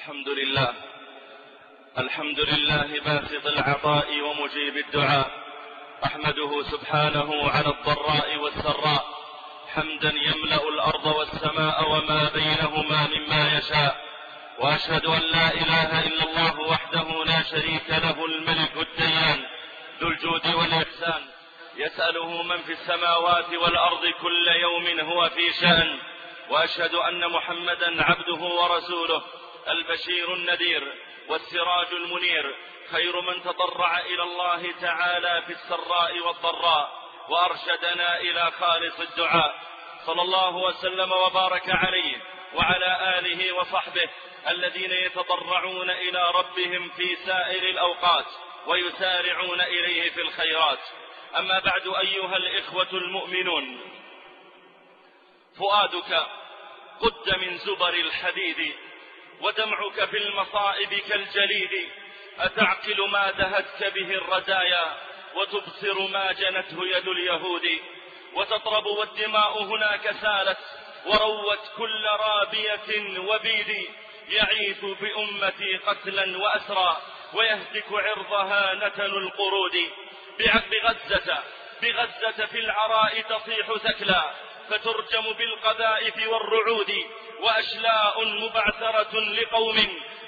الحمد لله. الحمد لله باسط العطاء ومجيب الدعاء. أحمده سبحانه على الضراء والسراء. حمدا يملأ الأرض والسماء وما بينهما مما يشاء. وأشهد أن لا إله إلا الله وحده لا شريك له الملك الديان ذو الجود والإحسان. يسأله من في السماوات والأرض كل يوم هو في شأن. وأشهد أن محمدا عبده ورسوله. البشير النذير والسراج المنير خير من تضرع إلى الله تعالى في السراء والضراء وأرشدنا إلى خالص الدعاء. صلى الله وسلم وبارك عليه وعلى آله وصحبه الذين يتضرعون إلى ربهم في سائر الأوقات ويسارعون إليه في الخيرات. أما بعد أيها الإخوة المؤمنون فؤادك قد من زبر الحديد ودمعك في المصائب كالجليد. أتعقل ما دهتك به الرزايا وتبصر ما جنته يد اليهود. وتطرب والدماء هناك سالت وروت كل رابية وبيد. يعيث بأمتي قتلا وأسرى ويهتك عرضها نتن القرود. بغزة بغزة في العراء تصيح ثكلا. فترجم بالقذائف والرعود وأشلاء مبعثرة لقوم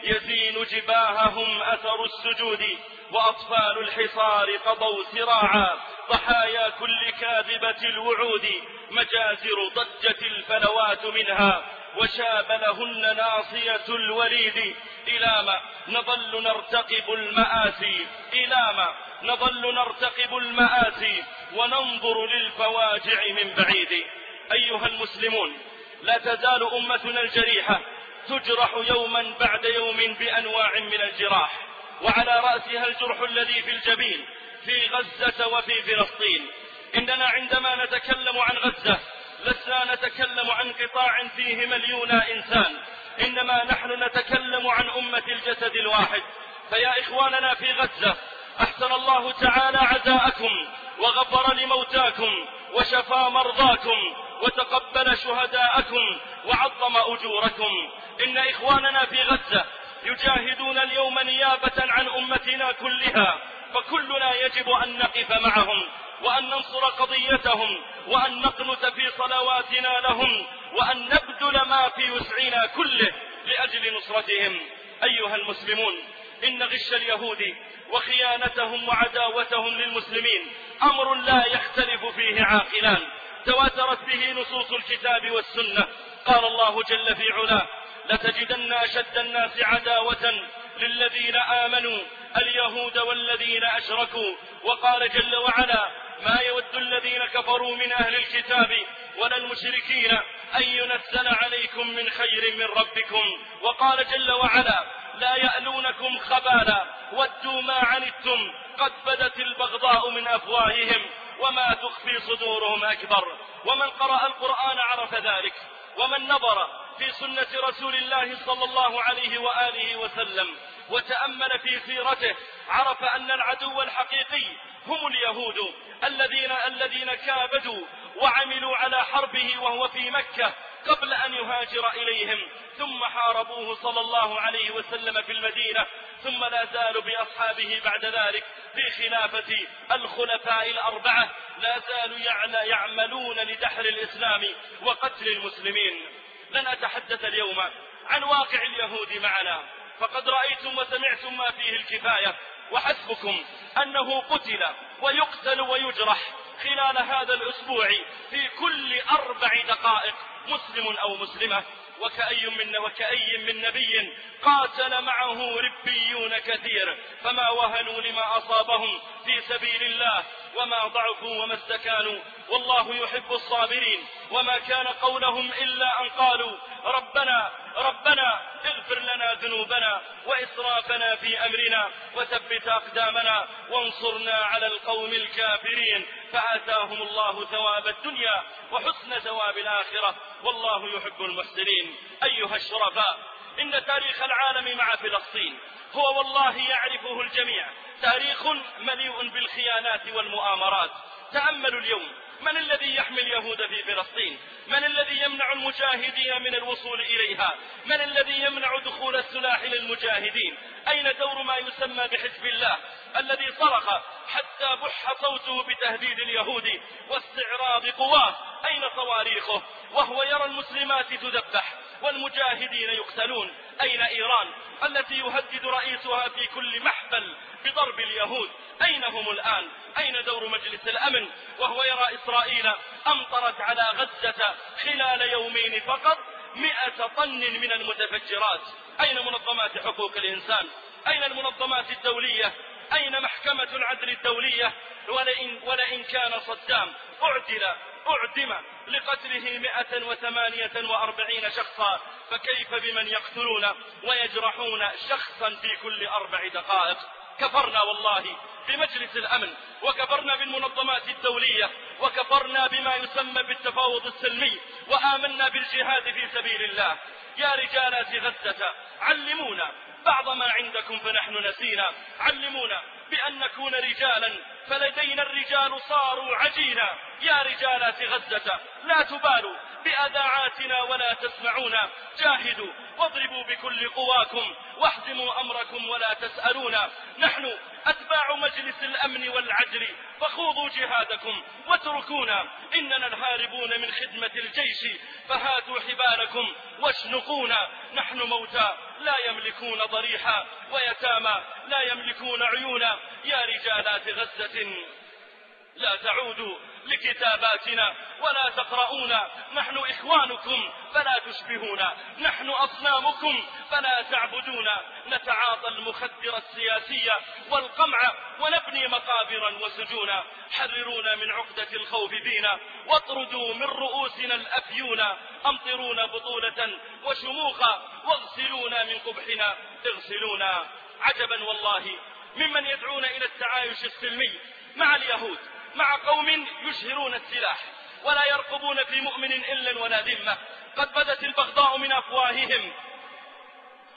يزين جباههم أثر السجود وأطفال الحصار قضوا سراعا ضحايا كل كاذبة الوعود مجازر ضجت الفلوات منها وشاب لهن ناصية الوريد إلى ما نظل نرتقب المآسي إلى ما نظل نرتقب المآسي وننظر للفواجع من بعيد أيها المسلمون لا تزال أمتنا الجريحة تجرح يوما بعد يوم بأنواع من الجراح وعلى رأسها الجرح الذي في الجبين في غزة وفي فلسطين. إننا عندما نتكلم عن غزة لسنا نتكلم عن قطاع فيه مليون إنسان. إنما نحن نتكلم عن أمة الجسد الواحد. فيا إخواننا في غزة أحسن الله تعالى عزاءكم وغفر لموتاكم. وشفى مرضاكم وتقبل شهداءكم وعظم أجوركم. إن إخواننا في غزة يجاهدون اليوم نيابة عن أمتنا كلها فكلنا يجب أن نقف معهم وأن ننصر قضيتهم وأن نقنت في صلواتنا لهم وأن نبذل ما في وسعنا كله لأجل نصرتهم. أيها المسلمون إن غش اليهود وخيانتهم وعداوتهم للمسلمين. أمر لا يختلف فيه عاقلان. تواترت به نصوص الكتاب والسنة. قال الله جل في علاه لتجدن أشد الناس عداوة للذين آمنوا اليهود والذين أشركوا. وقال جل وعلا ما يود الذين كفروا من أهل الكتاب ولا المشركين أن ينزل عليكم من خير من ربكم. وقال جل وعلا لا يألونكم خبالا ودوا ما عنتم قد بدت البغضاء من أفواههم وما تخفي صدورهم أكبر. ومن قرأ القرآن عرف ذلك ومن نظر في سنة رسول الله صلى الله عليه وآله وسلم وتأمل في سيرته عرف أن العدو الحقيقي هم اليهود الذين الذين كابدوا وعملوا على حربه وهو في مكة قبل أن يهاجر إليهم. ثم حاربوه صلى الله عليه وسلم في المدينة. ثم لا زالوا بأصحابه بعد ذلك في خلافة الخلفاء الأربعة. لا زالوا يعملون لدحر الإسلام وقتل المسلمين. لن أتحدث اليوم عن واقع اليهود معنا. فقد رأيتم وسمعتم ما فيه الكفاية. وحسبكم أنه قتل ويقتل ويجرح خلال هذا الأسبوع في كل أربع دقائق. مسلم أو مسلمة وكأي من وكأي من نبي قاتل معه ربيون كثير فما وهنوا لما أصابهم في سبيل الله. وما ضعفوا وما استكانوا. والله يحب الصابرين. وما كان قولهم إلا أن قالوا ربنا ربنا اغفر لنا ذنوبنا وإسرافنا في أمرنا وثبت أقدامنا وانصرنا على القوم الكافرين. فآتاهم الله ثواب الدنيا وحسن ثواب الآخرة. والله يحب المحسنين. أيها الشرفاء إن تاريخ العالم مع فلسطين هو والله يعرفه الجميع. تاريخ مليء بالخيانات والمؤامرات. تأملوا اليوم من الذي يحمي اليهود في فلسطين؟ من الذي يمنع المجاهدين من الوصول إليها؟ من الذي يمنع دخول السلاح للمجاهدين؟ أين دور ما يسمى بحزب الله الذي صرخ حتى بح صوته بتهديد اليهود واستعراض قواه؟ أين صواريخه؟ وهو يرى المسلمات تذبح. والمجاهدين يقتلون. أين إيران؟ التي يهدد رئيسها في كل محفل بضرب اليهود. أين هم الآن؟ أين دور مجلس الأمن؟ وهو يرى إسرائيل أمطرت على غزة خلال يومين فقط مئة طن من المتفجرات. أين منظمات حقوق الإنسان؟ أين المنظمات الدولية؟ أين محكمة العدل الدولية؟ ولئن, ولئن كان صدام أعدل. أعدم لقتله مئة وثمانية وأربعين شخصا فكيف بمن يقتلون ويجرحون شخصا في كل أربع دقائق؟ كفرنا والله بمجلس الأمن وكفرنا بالمنظمات الدولية وكفرنا بما يسمى بالتفاوض السلمي وآمنا بالجهاد في سبيل الله. يا رجالات غزة علمونا بعض ما عندكم فنحن نسينا علمونا بأن نكون رجالا فلدينا الرجال صاروا عجينا. يا رجالات غزة لا تبالوا بأذاعاتنا ولا تسمعونا. جاهدوا واضربوا بكل قواكم واحزموا أمركم ولا تسألونا. نحن أتباع مجلس الأمن والعدل. فخوضوا جهادكم واتركونا. إننا الهاربون من خدمة الجيش. فهاتوا حبالكم واشنقونا. نحن موتى. لا يملكون ضريحا ويتامى. لا يملكون عيونا. يا رجالات غزة لا تعودوا لكتاباتنا ولا تقرؤونا. نحن إخوانكم فلا تشبهونا. نحن أصنامكم فلا تعبدونا. نتعاطى المخدر السياسية والقمع ونبني مقابرا وسجونا. حررونا من عقدة الخوف بينا. واطردوا من رؤوسنا الأفيونا أمطرونا بطولة وشموخا واغسلونا من قبحنا. اغسلونا. عجبا والله ممن يدعون إلى التعايش السلمي مع اليهود. مع قوم يشهرون السلاح ولا يرقبون في مؤمن إلا ولا ذمة. قد بدت البغضاء من أفواههم.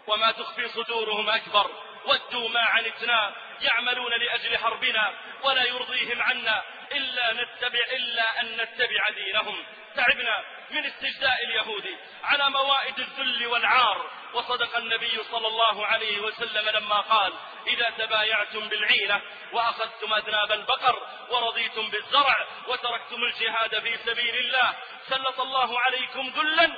وما تخفي صدورهم أكبر. ودوا ما عنتنا يعملون لأجل حربنا ولا يرضيهم عنا إلا نتبع إلا أن نتبع دينهم. تعبنا من استجداء اليهود على موائد الذل والعار. وصدق النبي صلى الله عليه وسلم لما قال إذا تبايعتم بالعينة وأخذتم أذناب البقر ورضيتم بالزرع وتركتم الجهاد في سبيل الله سلط الله عليكم ذلا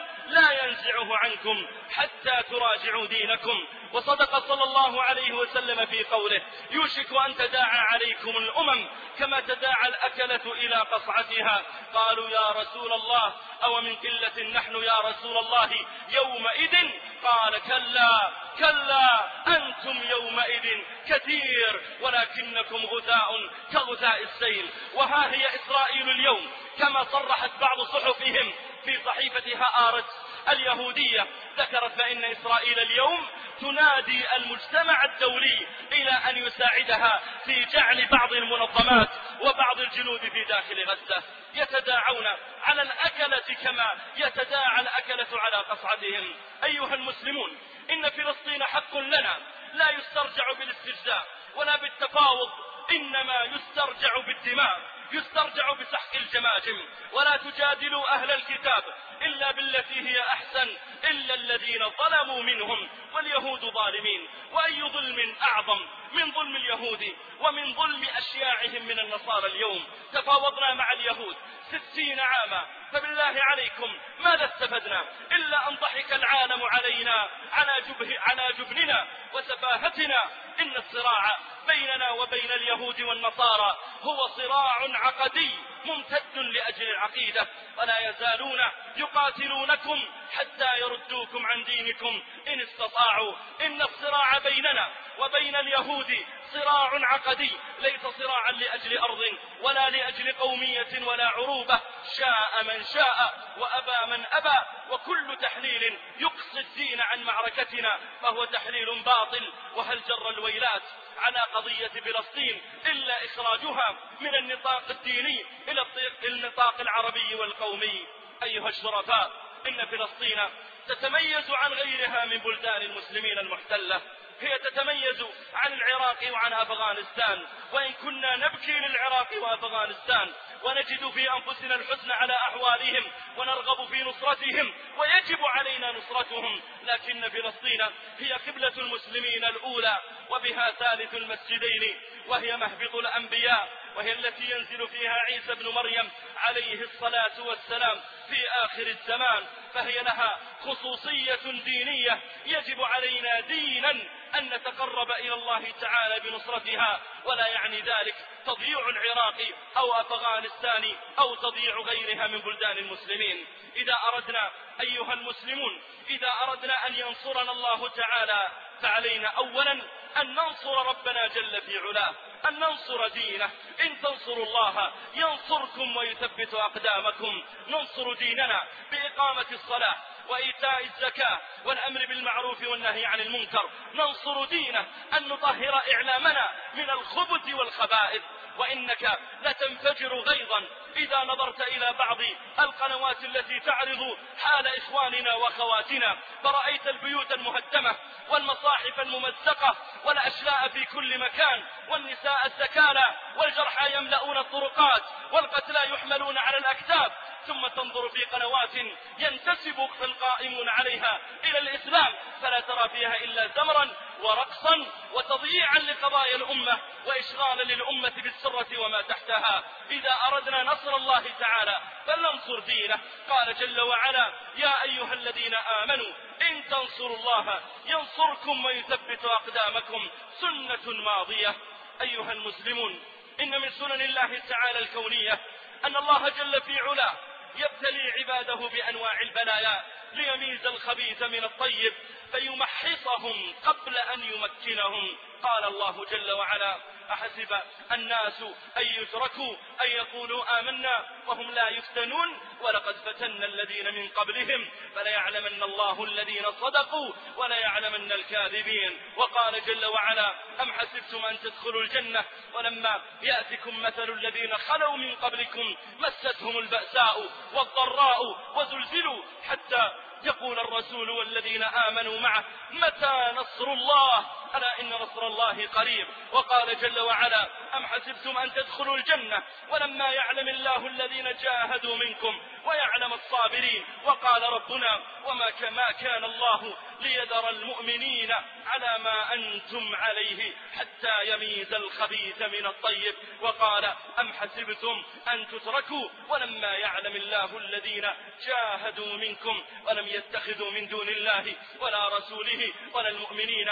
لا ينزعه عنكم حتى تراجعوا دينكم. وصدق صلى الله عليه وسلم في قوله يوشك أن تداعى عليكم الأمم كما تداعى الأكلة إلى قصعتها. قالوا يا رسول الله أو من قلة نحن يا رسول الله يومئذ؟ قال كلا كلا أنتم يومئذ كثير ولكنكم غثاء كغثاء السيل. وها هي إسرائيل اليوم كما صرحت بعض صحفهم في صحيفة هآرت اليهودية. ذكرت فإن إسرائيل اليوم تنادي المجتمع الدولي إلى أن يساعدها في جعل بعض المنظمات وبعض الجنود في داخل غزة يتداعون على الأكلة كما يتداعى الأكلة على قصعتهم. أيها المسلمون إن فلسطين حق لنا. لا يسترجع بالاستجزاء ولا بالتفاوض إنما يسترجع بالدماء. يسترجع بسحق الجماجم ولا تجادلوا أهل الكتاب إلا بالتي هي أحسن إلا الذين ظلموا منهم. واليهود ظالمين. وأي ظلم أعظم من ظلم اليهود ومن ظلم أشياعهم من النصارى اليوم؟ تفاوضنا مع اليهود ستين عاما. فبالله عليكم ماذا استفدنا؟ إلا أن ضحك العالم علينا على, جبه على جبننا وسفاهتنا. إن الصراع بيننا وبين اليهود والنصارى هو صراع عقدي ممتد لأجل العقيدة ولا يزالون يقاتلونكم حتى يردوكم عن دينكم. إن استطاعوا إن الصراع بيننا وبين اليهود صراع عقدي ليس صراعا لأجل أرض ولا لأجل قومية ولا عروبة. شاء من شاء وأبى من أبى وكل تحليل يقصي الدين عن معركتنا فهو تحليل باطل. وهل جر الويلات؟ على قضية فلسطين إلا إخراجها من النطاق الديني إلى النطاق العربي والقومي. أيها الشرفاء إن فلسطين تتميز عن غيرها من بلدان المسلمين المحتلة. هي تتميز عن العراق وعن أفغانستان. وإن كنا نبكي للعراق وأفغانستان ونجد في أنفسنا الحزن على أحوالهم ونرغب في نصرتهم ويجب علينا نصرتهم. لكن فلسطين هي قبلة المسلمين الأولى وبها ثالث المسجدين وهي مهبط الأنبياء وهي التي ينزل فيها عيسى بن مريم عليه الصلاة والسلام في آخر الزمان. فهي لها خصوصية دينية. يجب علينا دينا أن نتقرب إلى الله تعالى بنصرتها ولا يعني ذلك تضييع العراق أو أفغانستان أو تضييع غيرها من بلدان المسلمين. إذا أردنا أيها المسلمون إذا أردنا أن ينصرنا الله تعالى فعلينا أولا أن ننصر ربنا جل في علاه. أن ننصر دينه. إن تنصروا الله ينصركم ويثبت أقدامكم. ننصر ديننا بإقامة الصلاة. وإيتاء الزكاة والأمر بالمعروف والنهي عن المنكر. ننصر دينه أن نطهر إعلامنا من الخبث والخبائث. وإنك لتنفجر غيظا إذا نظرت إلى بعض القنوات التي تعرض حال إخواننا وأخواتنا. فرأيت البيوت المهدمة والمصاحف الممزقة والأشلاء في كل مكان. والنساء السكالى والجرحى يملؤون الطرقات والقتلى يحملون على الأكتاف. ثم تنظر في قنوات ينتسب القائمون عليها إلى الإسلام فلا ترى فيها إلا زمرا ورقصا وتضييعا لقضايا الأمة وإشغالا للأمة بالسرة وما تحتها. إذا أردنا نصر الله تعالى فلننصر دينه. قال جل وعلا يا أيها الذين آمنوا إن تنصروا الله ينصركم ويثبت أقدامكم سنة ماضية. أيها المسلمون إن من سنن الله تعالى الكونية أن الله جل في علاه يبتلي عباده بأنواع البلايا ليميز الخبيث من الطيب فيمحصهم قبل أن يمكنهم. قال الله جل وعلا أحسب الناس أن يتركوا أن يقولوا آمنا وهم لا يفتنون ولقد فتنا الذين من قبلهم فليعلمن الله الذين صدقوا وليعلمن الكاذبين. وقال جل وعلا أم حسبتم أن تدخلوا الجنة ولما يأتكم مثل الذين خلوا من قبلكم مستهم البأساء والضراء وزلزلوا حتى يقول الرسول والذين آمنوا معه متى نصر الله ألا إن نصر الله قريب. وقال جل وعلا أم حسبتم أن تدخلوا الجنة؟ ولما يعلم الله الذين جاهدوا منكم ويعلم الصابرين. وقال ربنا وما كما كان الله ليذر المؤمنين على ما أنتم عليه حتى يميز الخبيث من الطيب. وقال أم حسبتم أن تتركوا؟ ولما يعلم الله الذين جاهدوا منكم ولم يتخذوا من دون الله ولا رسوله ولا المؤمنين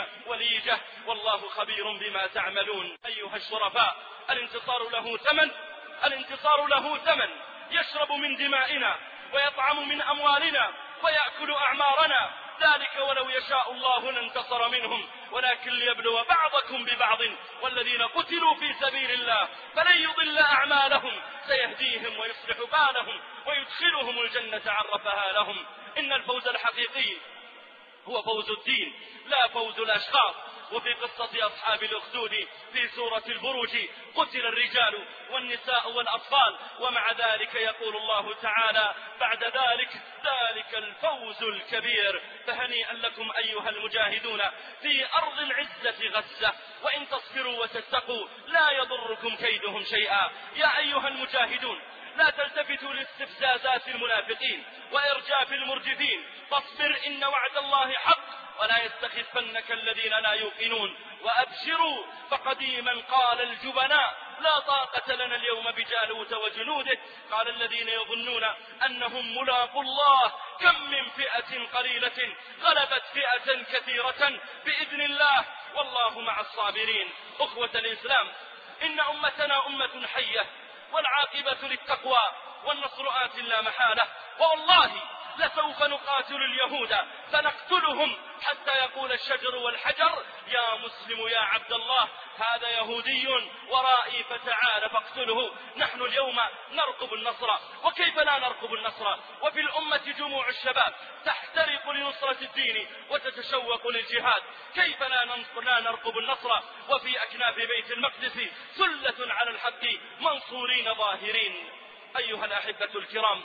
وليجة والله خبير بما تعملون. أيها الشرفاء الانتصار له ثمن الانتصار له ثمن. يشرب من دمائنا ويطعم من أموالنا ويأكل أعمارنا. ذلك ولو يشاء الله لانتصر منهم. ولكن ليبلو بعضكم ببعض. والذين قتلوا في سبيل الله فلن يضل أعمالهم. سيهديهم ويصلح بالهم ويدخلهم الجنة عرفها لهم. إن الفوز الحقيقي هو فوز الدين لا فوز الأشخاص. وفي قصة أصحاب الأخدود في سورة البروج قتل الرجال والنساء والأطفال ومع ذلك يقول الله تعالى بعد ذلك ذلك الفوز الكبير فهنيئا لكم أيها المجاهدون في أرض العزة غزة وإن تصبروا وتتقوا لا يضركم كيدهم شيئا. يا أيها المجاهدون لا تلتفتوا لاستفزازات المنافقين وإرجاف المرجفين. فاصبر إن وعد الله حق ولا يستخفنك الذين لا يوقنون. وأبشروا فقديما قال الجبناء لا طاقة لنا اليوم بجالوت وجنوده. قال الذين يظنون أنهم ملاقوا الله كم من فئة قليلة غلبت فئة كثيرة بإذن الله. والله مع الصابرين. أخوة الإسلام إن أمتنا أمة حية. والعاقبة للتقوى والنصر آت لا محالة. والله لسوف نقاتل اليهود. فنقتلهم حتى يقول الشجر والحجر يا مسلم يا عبد الله هذا يهودي ورائي فتعال فاقتله. نحن اليوم نرقب النصر. وكيف لا نرقب النصر؟ وفي الأمة جموع الشباب تحترق لنصرة الدين وتتشوق للجهاد. كيف لا, نرقب النصر؟ وفي أكناف بيت المقدس ثلة على الحق منصورين ظاهرين. أيها الأحبة الكرام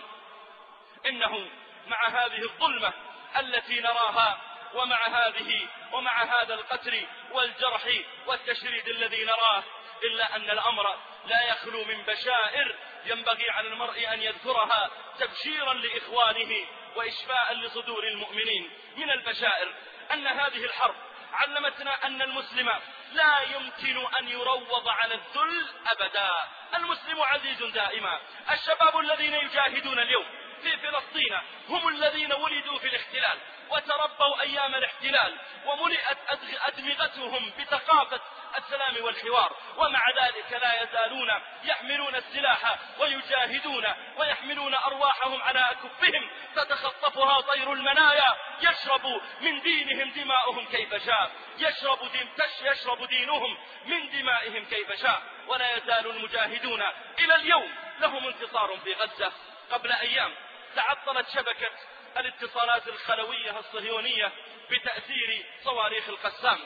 إنه مع هذه الظلمة التي نراها ومع هذه ومع هذا القتل والجرح والتشريد الذي نراه إلا أن الأمر لا يخلو من بشائر ينبغي على المرء أن يذكرها تبشيرا لإخوانه وإشفاء لصدور المؤمنين. من البشائر أن هذه الحرب علمتنا أن المسلم لا يمكن أن يروض على الذل أبدا. المسلم عزيز دائما. الشباب الذين يجاهدون اليوم في فلسطين هم الذين ولدوا في الاحتلال وتربوا أيام الاحتلال وملئت أدمغتهم بثقافة السلام والحوار ومع ذلك لا يزالون يحملون السلاح ويجاهدون ويحملون أرواحهم على أكفهم تتخطفها طير المنايا يشرب من دينهم دماؤهم كيف شاء يشرب, دين يشرب دينهم من دمائهم كيف شاء ولا يزال المجاهدون إلى اليوم لهم انتصار في غزة قبل أيام تعطلت شبكة الاتصالات الخلوية الصهيونية بتأثير صواريخ القسام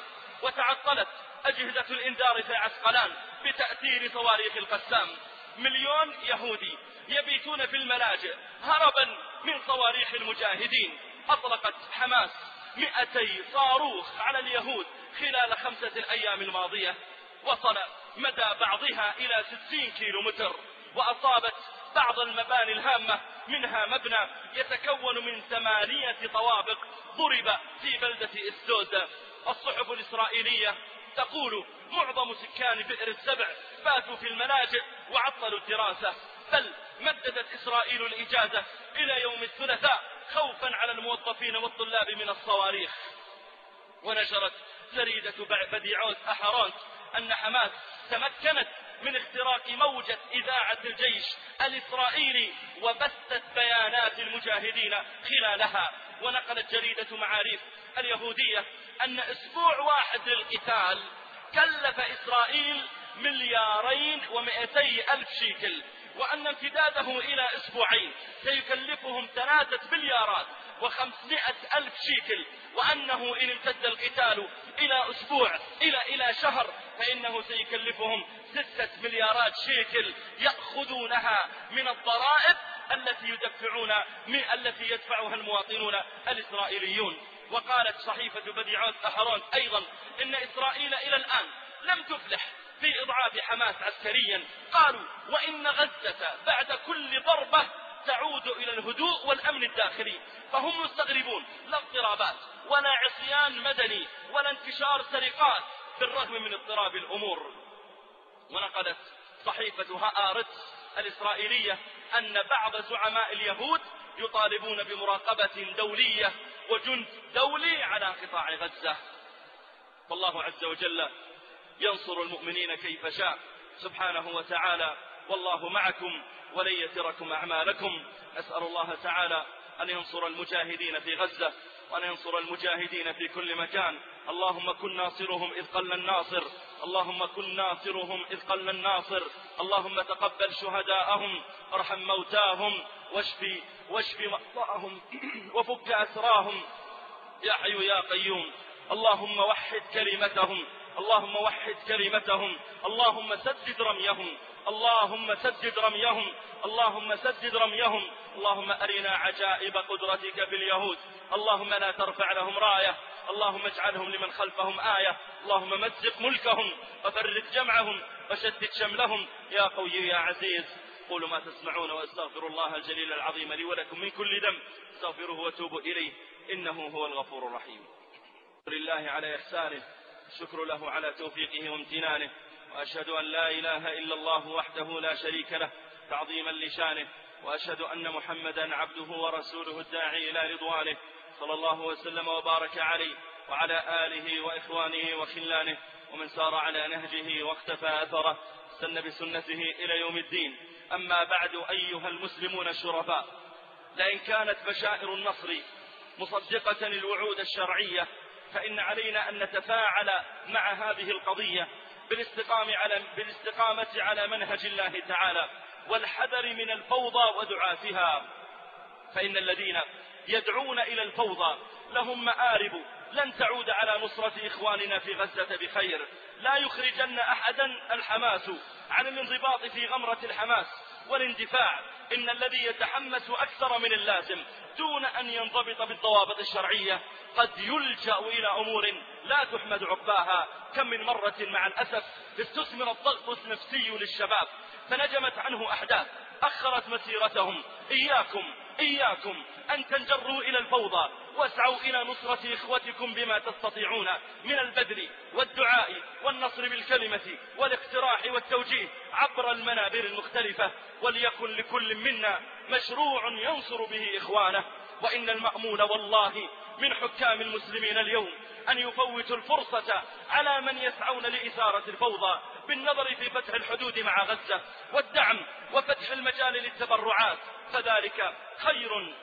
وتعطلت أجهزة الإنذار في عسقلان بتأثير صواريخ القسام. مليون يهودي يبيتون في الملاجئ هربا من صواريخ المجاهدين. أطلقت حماس مئتي صاروخ على اليهود خلال خمسة الأيام الماضية. وصل مدى بعضها إلى ستين كيلو متر وأصابت بعض المباني الهامة منها مبنى يتكون من ثمانية طوابق ضرب في بلدة إستوزا الصحف الإسرائيلية تقول معظم سكان بئر السبع باتوا في الملاجئ وعطلوا الدراسة بل مددت إسرائيل الإجازة إلى يوم الثلاثاء خوفا على الموظفين والطلاب من الصواريخ. ونشرت جريدة بديعوت أحرانت أن حماس تمكنت من اختراق موجة إذاعة الجيش الإسرائيلي وبثت بيانات المجاهدين خلالها. ونقلت جريدة معاريف اليهودية أن أسبوع واحد للقتال كلف إسرائيل مليارين ومئتي ألف شيكل وأن امتداده إلى أسبوعين سيكلفهم ثلاثة مليارات وخمسمائة ألف شيكل وأنه إن امتد القتال إلى أسبوع إلى إلى شهر فإنه سيكلفهم ستة مليارات شيكل يأخذونها من الضرائب التي يدفعون من التي يدفعها المواطنون الإسرائيليون. وقالت صحيفة بديعات أحران أيضا إن إسرائيل إلى الآن لم تفلح في إضعاف حماس عسكريا. قالوا وإن غزة بعد كل ضربة تعود إلى الهدوء والأمن الداخلي. فهم مستغربون لا اضطرابات ولا عصيان مدني ولا انتشار سرقات بالرغم من اضطراب الأمور ونقلت صحيفة هآرتس الإسرائيلية أن بعض زعماء اليهود يطالبون بمراقبة دولية وجند دولي على قطاع غزة. والله عز وجل ينصر المؤمنين كيف شاء. سبحانه وتعالى والله معكم ولن يتركم أعمالكم. أسأل الله تعالى أن ينصر المجاهدين في غزة وأن ينصر المجاهدين في كل مكان. اللهم كن ناصرهم إذ قل الناصر. اللهم كن ناصرهم إذ قل الناصر. اللهم تقبل شهداءهم ارحم موتاهم واشفي واشفي مرضاهم وفك أسراهم. يا حي يا قيوم. اللهم وحد كلمتهم. اللهم وحد كلمتهم. اللهم سدد رميهم. اللهم سدد رميهم. اللهم سدد رميهم. اللهم أرنا عجائب قدرتك في اليهود. اللهم لا ترفع لهم راية. اللهم اجعلهم لمن خلفهم آية. اللهم مزق ملكهم وفرق جمعهم وشتت شملهم. يا قوي يا عزيز قولوا ما تسمعون واستغفر الله الجليل العظيم لي ولكم من كل ذنب. استغفروه وتوبوا إليه. إنه هو الغفور الرحيم. لله على إحسانه الشكر له على توفيقه وامتنانه. وأشهد أن لا إله إلا الله وحده لا شريك له تعظيما لشانه. وأشهد أن محمدا عبده ورسوله الداعي إلى رضوانه. صلى الله وسلم وبارك عليه وعلى آله وإخوانه وخلانه ومن سار على نهجه واختفى أثره استنى بسنته إلى يوم الدين. أما بعد أيها المسلمون الشرفاء لئن كانت بشائر النصر مصدقة الوعود الشرعية فإن علينا أن نتفاعل مع هذه القضية بالاستقامة على, بالاستقامة على منهج الله تعالى والحذر من الفوضى ودعاتها فإن الذين يدعون إلى الفوضى. لهم مآرب. لن تعود على نصرة إخواننا في غزة بخير. لا يخرجن أحدا الحماس عن الانضباط في غمرة الحماس والاندفاع. إن الذي يتحمس أكثر من اللازم دون أن ينضبط بالضوابط الشرعية قد يلجأ إلى أمور لا تحمد عقباها. كم من مرة مع الأسف استثمر الضغط النفسي للشباب فنجمت عنه أحداث أخرت مسيرتهم. إياكم إياكم أن تنجروا إلى الفوضى واسعوا إلى نصرة إخوتكم بما تستطيعون من البذل والدعاء والنصر بالكلمة والاقتراح والتوجيه عبر المنابر المختلفة وليكن لكل منا مشروع ينصر به إخوانه. وإن المأمول والله من حكام المسلمين اليوم أن يفوتوا الفرصة على من يسعون لإثارة الفوضى بالنظر في فتح الحدود مع غزة والدعم وفتح المجال للتبرعات. فذلك خير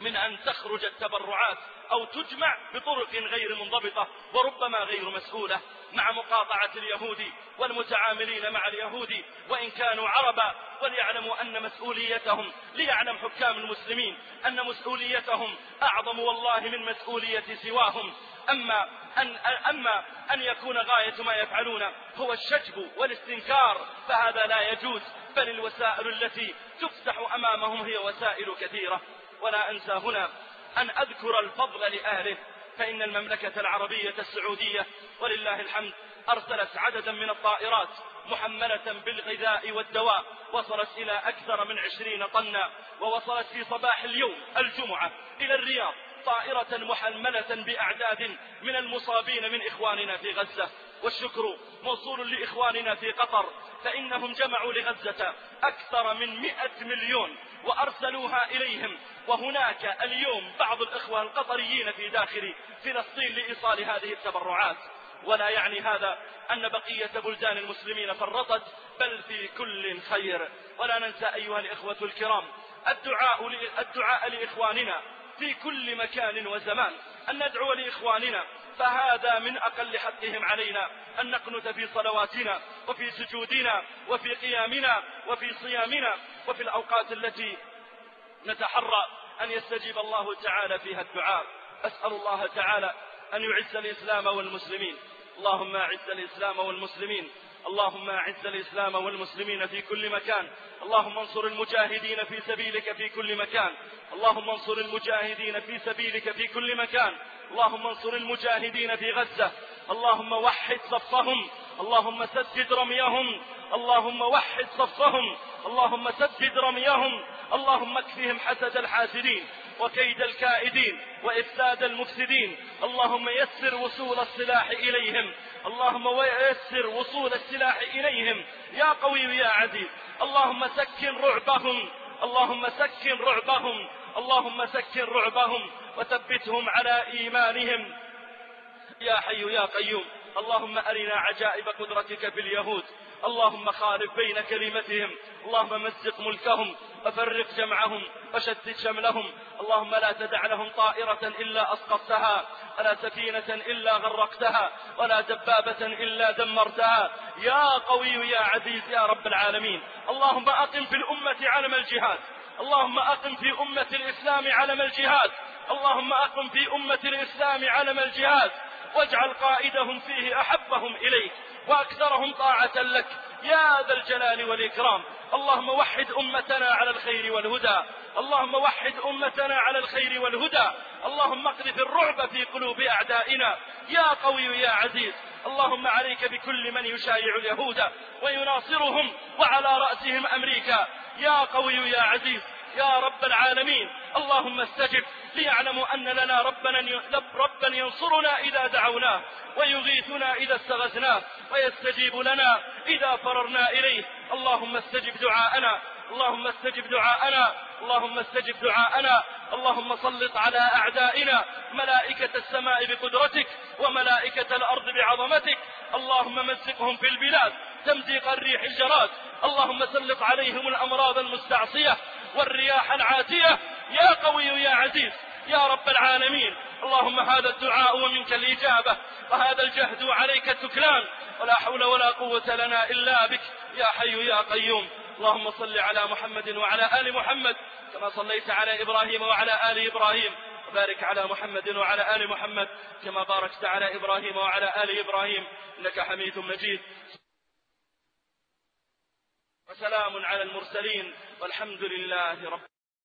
من أن تخرج التبرعات أو تجمع بطرق غير منضبطة وربما غير مسؤولة مع مقاطعة اليهود والمتعاملين مع اليهود وإن كانوا عربا وليعلموا أن مسؤوليتهم ليعلم حكام المسلمين أن مسؤوليتهم أعظم والله من مسؤولية سواهم. أما أن, أما أن يكون غاية ما يفعلون هو الشجب والاستنكار فهذا لا يجوز بل الوسائل التي تفتح أمامهم هي وسائل كثيرة. ولا أنسى هنا أن أذكر الفضل لأهله فإن المملكة العربية السعودية ولله الحمد أرسلت عددا من الطائرات محملة بالغذاء والدواء وصلت إلى أكثر من عشرين طنا ووصلت في صباح اليوم الجمعة إلى الرياض. طائرة محملة بأعداد من المصابين من إخواننا في غزة. والشكر موصول لإخواننا في قطر فإنهم جمعوا لغزة أكثر من مئة مليون وأرسلوها إليهم. وهناك اليوم بعض الإخوة القطريين في داخل فلسطين لإيصال هذه التبرعات. ولا يعني هذا أن بقية بلدان المسلمين فرطت بل في كل خير. ولا ننسى أيها الإخوة الكرام الدعاء, الدعاء لإخواننا. في كل مكان وزمان أن ندعو لإخواننا فهذا من أقل حقهم علينا أن نقنت في صلواتنا وفي سجودنا وفي قيامنا وفي صيامنا وفي الأوقات التي نتحرى أن يستجيب الله تعالى فيها الدعاء. أسأل الله تعالى أن يعز الإسلام والمسلمين. اللهم أعز الإسلام والمسلمين. اللهم أعز الإسلام والمسلمين في كل مكان. اللهم انصر المجاهدين في سبيلك في كل مكان. اللهم انصر المجاهدين في سبيلك في كل مكان. اللهم انصر المجاهدين في غزة. اللهم وحد صفهم. اللهم سدد رميهم. اللهم وحد صفهم. اللهم سدد رميهم. اللهم اكفهم حسد الحاسدين. وكيد الكائدين وإفساد المفسدين. اللهم يسر وصول السلاح إليهم. اللهم ويسر وصول السلاح إليهم. يا قوي يا عزيز. اللهم سكن رعبهم. اللهم سكن رعبهم. اللهم سكن رعبهم. وثبتهم على إيمانهم. يا حي يا قيوم. اللهم أرنا عجائب قدرتك في اليهود. اللهم خالف بين كلمتهم. اللهم مزق ملكهم. وفرق جمعهم وشتت شملهم. اللهم لا تدع لهم طائرة إلا أسقطتها ولا سفينة إلا غرقتها ولا دبابة إلا دمرتها. يا قوي يا عزيز يا رب العالمين اللهم أقم في الأمة علم الجهاد. اللهم أقم في أمة الإسلام علم الجهاد. اللهم أقم في أمة الإسلام علم الجهاد. واجعل قائدهم فيه أحبهم إليك وأكثرهم طاعة لك. يا ذا الجلال والإكرام. اللهم وحد أمتنا على الخير والهدى. اللهم وحد أمتنا على الخير والهدى. اللهم اقذف الرعب في قلوب أعدائنا. يا قوي يا عزيز. اللهم عليك بكل من يشايع اليهود ويناصرهم وعلى رأسهم أمريكا. يا قوي يا عزيز. يا رب العالمين. اللهم استجب ليعلموا أن لنا ربنا, ربا ينصرنا إذا دعوناه ويغيثنا إذا استغثناه ويستجيب لنا إذا فررنا إليه. اللهم استجب دعاءنا اللهم استجب دعاءنا اللهم استجب دعاءنا اللهم سلط على أعدائنا ملائكة السماء بقدرتك وملائكة الأرض بعظمتك. اللهم مزقهم في البلاد تمزيق الريح الجراد. اللهم سلط عليهم الأمراض المستعصية. والرياح العاتية. يا قوي يا عزيز يا رب العالمين. اللهم هذا الدعاء ومنك الإجابة وهذا الجهد وعليك التكلان. ولا حول ولا قوة لنا إلا بك يا حي يا قيوم. اللهم صل على محمد وعلى آل محمد كما صليت على إبراهيم وعلى آل إبراهيم. وبارك على محمد وعلى آل محمد كما باركت على إبراهيم وعلى آل إبراهيم. إنك حميد مجيد. وسلام على المرسلين والحمد لله رب